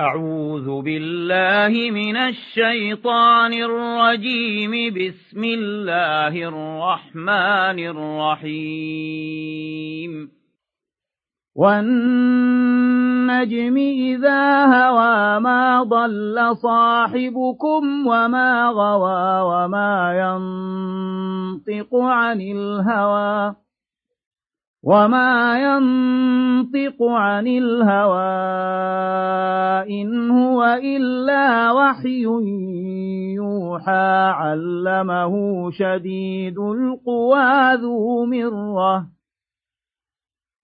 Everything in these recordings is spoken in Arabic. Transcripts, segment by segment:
أعوذ بالله من الشيطان الرجيم. بسم الله الرحمن الرحيم. والنجم إذا هوى ما ضل صاحبكم وما غوى وما ينطق عن الهوى. وما ينطق عن الهوى إن هو إلا وحي يوحى علمه شديد القوى ذو مرة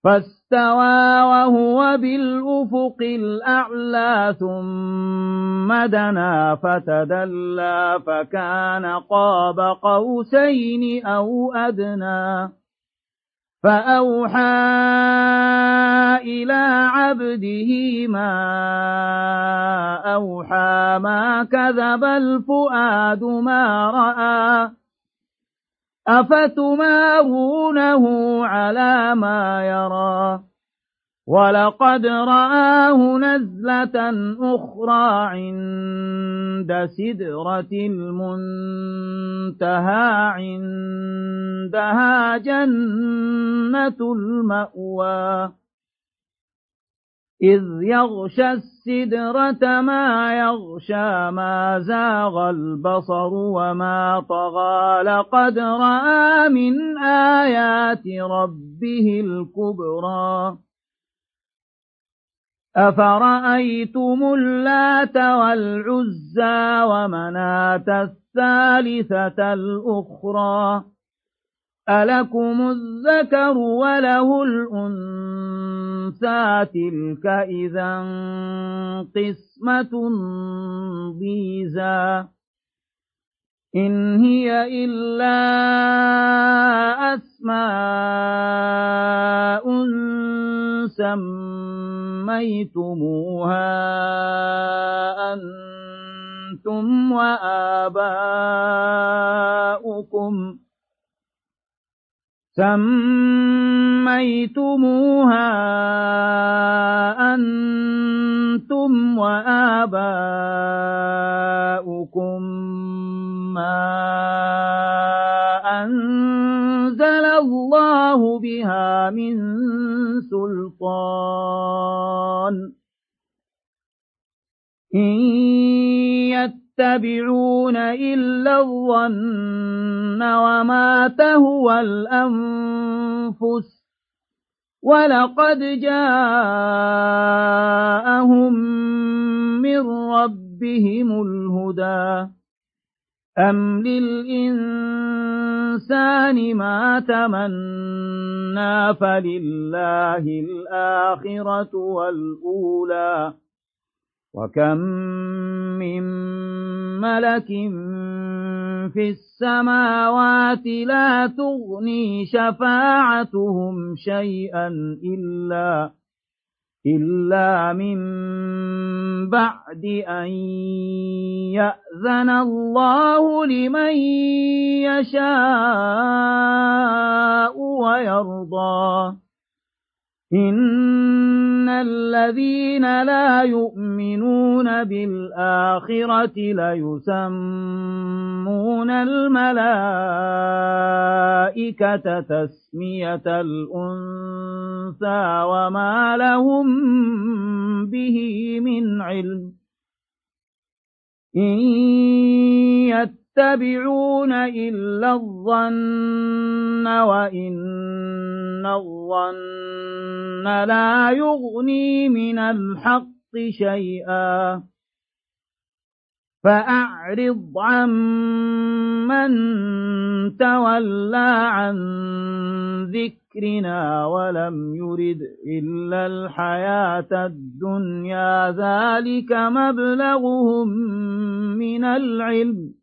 فاستوى وهو بالأفق الأعلى ثم دنا فتدلى فكان قاب قوسين أو أدنى فأوحى إلى عبده ما أوحى ما كذب الفؤاد ما رأى. أفتمارونه على ما يرى. ولقد رآه نزلة أخرى عند سدرة المنتهى عندها جنة المأوى إذ يغشى السدرة ما يغشى ما زاغ البصر وما طغى لقد رأى من آيات ربه الكبرى أفرأيتم اللات والعزى ومناة الثالثة الأخرى ألكم الذكر وله الأنثى تلك إذا قسمة ضيزى إن هي إلا أسماء سميتموها أنتم وآباؤكم سميتموها أنتم وآباؤكم الله بها من سلطان إن يتبعون إلا الظن وما تهوى الأنفس ولقد جاءهم من ربهم الهدى أم للإنسان ما تمنى فلله الآخرة والأولى وكم من ملك في السماوات لا تغني شفاعتهم شيئا إلا إلا من بعد أن يأذن الله لمن يشاء ويرضى الذين لا يؤمنون بالآخرة ليسمون الملائكة تسمية الأنثى وما لهم به من علم إن يتبعون إلا الظن وإن الظن لا يغني من الحق شيئا. فأعرض عن من تولى عن ذكرنا ولم يرد إلا الحياة الدنيا. ذلك مبلغهم من العلم.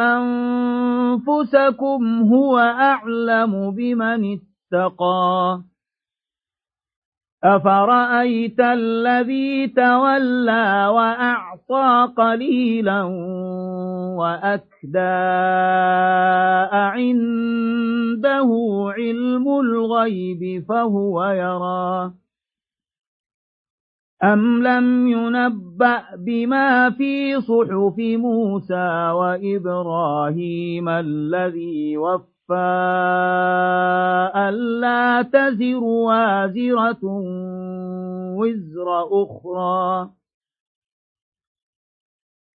أنفسكم هو أعلم بمن اتقى. أفرأيت الذي تولى وأعطى قليلا وأكدى عنده علم الغيب فهو يرى. أم لم ينبأ بما في صحف موسى وإبراهيم الذي وفى ألا تزر وازرة وزر أخرى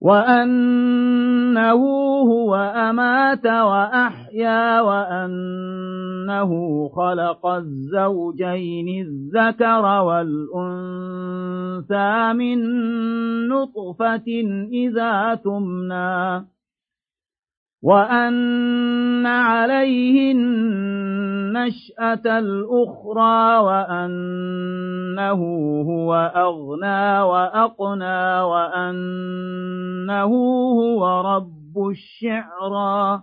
وأنه هو أمات وأحيا وأنه خلق الزوجين الذكر والأنثى من نطفة إذا تمنى وأن عليه النشأة الأخرى وأنه هو أغنى وأقنى وأنه هو رب الشعرى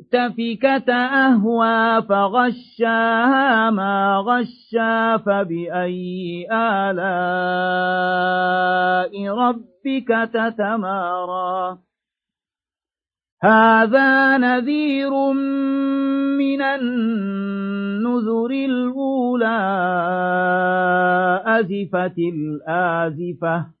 والمؤتفكة أهوى فغشاها ما غشا فبأي آلاء ربك تتمارى هذا نذير من النذر الأولى أزفت الآزفة